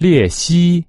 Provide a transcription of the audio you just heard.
列西。